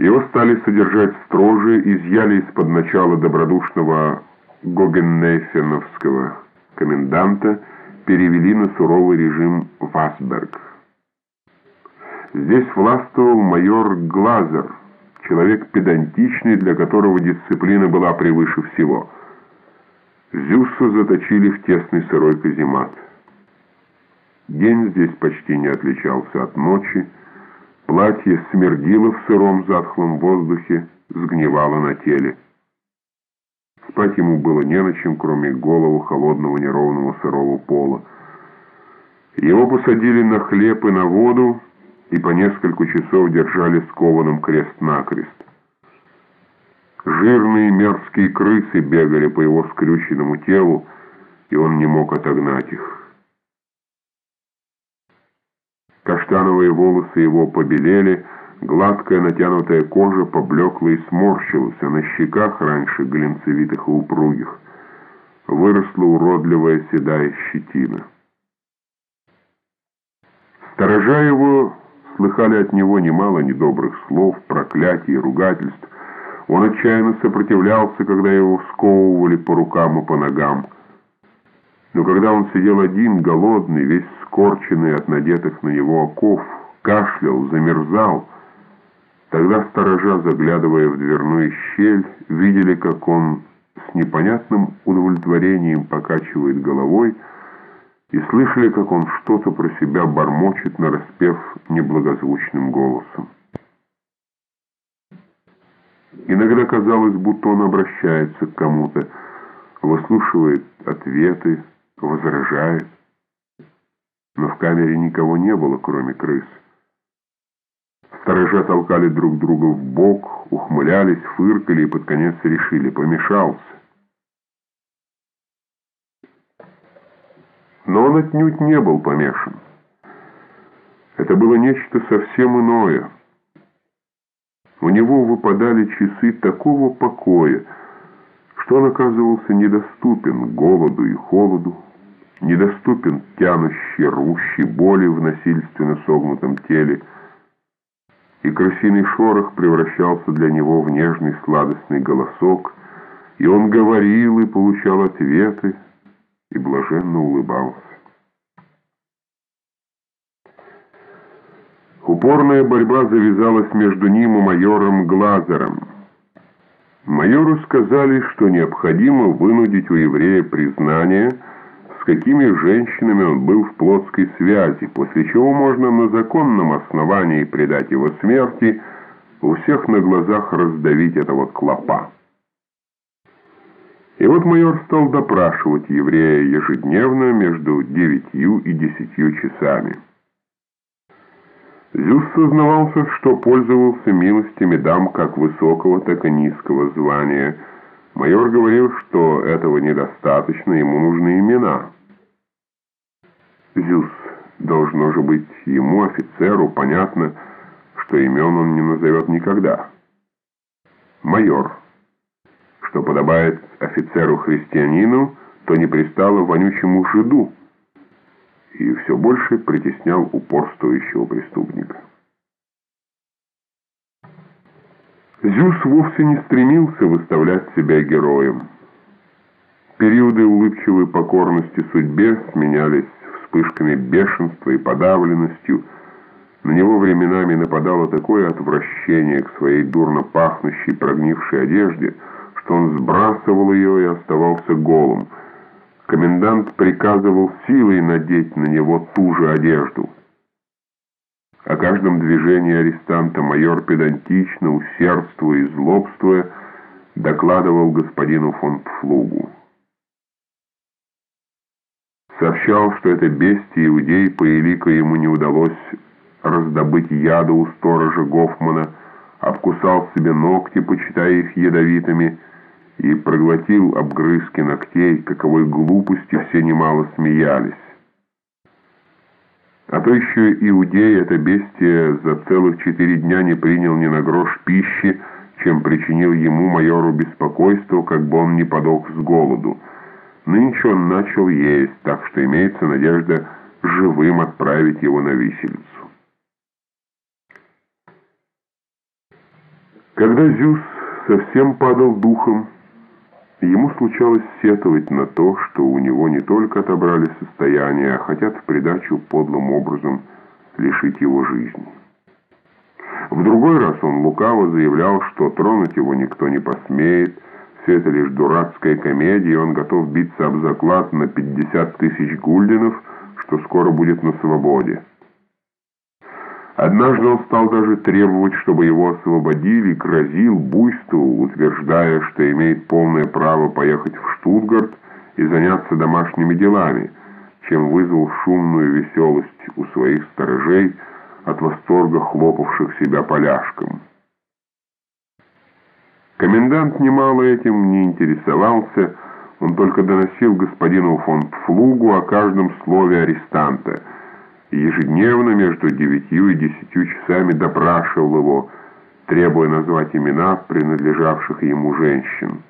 Его стали содержать строже, изъяли из-под начала добродушного Гогеннейфеновского коменданта, перевели на суровый режим Васберг. Здесь властвовал майор Глазер, человек педантичный, для которого дисциплина была превыше всего. Зюса заточили в тесный сырой каземат. День здесь почти не отличался от ночи, Платье смердило в сыром затхлом воздухе, сгнивало на теле. Спать ему было не на чем, кроме голову холодного неровного сырого пола. Его посадили на хлеб и на воду, и по несколько часов держали скованным крест-накрест. Жирные мерзкие крысы бегали по его скрюченному телу, и он не мог отогнать их. Каштановые волосы его побелели, гладкая натянутая кожа поблекла и сморщилась, а на щеках раньше глинцевитых и упругих выросла уродливая седая щетина. Сторожа его слыхали от него немало недобрых слов, проклятий и ругательств. Он отчаянно сопротивлялся, когда его сковывали по рукам и по ногам. Но когда он сидел один, голодный, весь скорченный от надетых на него оков, кашлял, замерзал, тогда сторожа, заглядывая в дверную щель, видели, как он с непонятным удовлетворением покачивает головой, и слышали, как он что-то про себя бормочет, нараспев неблагозвучным голосом. Иногда казалось, будто он обращается к кому-то, выслушивает ответы, возражает. Но в камере никого не было, кроме крыс. Сторожа толкали друг друга в бок, ухмылялись, фыркали и под конец решили, помешался. Но он отнюдь не был помешан. Это было нечто совсем иное. У него выпадали часы такого покоя, что он оказывался недоступен голоду и холоду, недоступен тянущей, рвущей боли в насильственно согнутом теле, и крысиный шорох превращался для него в нежный сладостный голосок, и он говорил и получал ответы, и блаженно улыбался. Упорная борьба завязалась между ним и майором Глазером. Майору сказали, что необходимо вынудить у еврея признание – с какими женщинами он был в плотской связи, после чего можно на законном основании предать его смерти, у всех на глазах раздавить этого клопа. И вот майор стал допрашивать еврея ежедневно между девятью и десятью часами. Зюс сознавался, что пользовался милостями дам как высокого, так и низкого звания – Майор говорил, что этого недостаточно, ему нужны имена. Зюс, должно же быть ему, офицеру, понятно, что имен он не назовет никогда. Майор, что подобает офицеру-христианину, то не пристало вонючему жиду, и все больше притеснял упорствующего преступника. Зюс вовсе не стремился выставлять себя героем. Периоды улыбчивой покорности судьбе сменялись вспышками бешенства и подавленностью. На него временами нападало такое отвращение к своей дурно пахнущей прогнившей одежде, что он сбрасывал ее и оставался голым. Комендант приказывал силой надеть на него ту же одежду. О каждом движении арестанта майор педантично, усердствуя и злобствуя, докладывал господину фон Пфлугу. Сообщал, что это бестие иудей по элико ему не удалось раздобыть яда у сторожа Гофмана, обкусал себе ногти, почитая их ядовитыми, и проглотил обгрызки ногтей, каковой глупости все немало смеялись. А то еще иудей это бестие за целых четыре дня не принял ни на грош пищи, чем причинил ему, майору, беспокойство, как бы он не подох с голоду. Нынче он начал есть, так что имеется надежда живым отправить его на виселицу. Когда Зюс совсем падал духом, ему случалось сетовать на то, что у него не только отобрали состояние, а хотят в придачу подлым образом лишить его жизни. В другой раз он лукаво заявлял, что тронуть его никто не посмеет, все это лишь дурацкая комедия, он готов биться об заклад на 50 тысяч гульденов, что скоро будет на свободе. Однажды он стал даже требовать, чтобы его освободили, грозил, буйствовал, утверждая, что имеет полное право поехать в Штутгарт и заняться домашними делами, чем вызвал шумную веселость у своих сторожей от восторга хлопавших себя поляшком. Комендант немало этим не интересовался, он только доносил господину фон Пфлугу о каждом слове арестанта ежедневно между девятью и десятью часами допрашивал его, требуя назвать имена принадлежавших ему женщин.